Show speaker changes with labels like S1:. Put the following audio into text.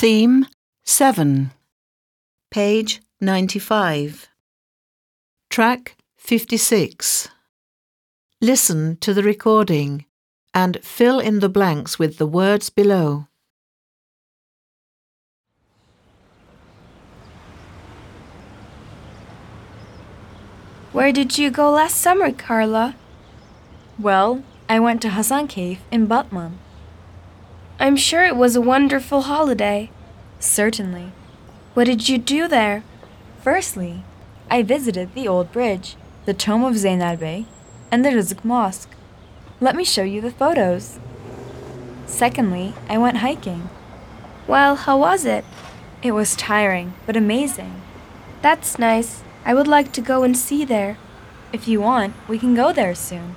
S1: Theme 7. Page 95. Track 56. Listen to the recording and fill in the blanks with the words below.
S2: Where did you go last summer, Carla?
S3: Well, I went to Hasankeyf in Batman.
S2: I'm sure it was a wonderful holiday.
S3: Certainly.
S2: What did you do there?
S3: Firstly, I visited the Old Bridge, the Tomb of Zeynel Bey, and the Rizk Mosque. Let me show you the photos. Secondly, I went hiking.
S2: Well, how was it?
S3: It was tiring, but amazing.
S2: That's nice. I would like to go and see there.
S3: If you want, we can go there soon.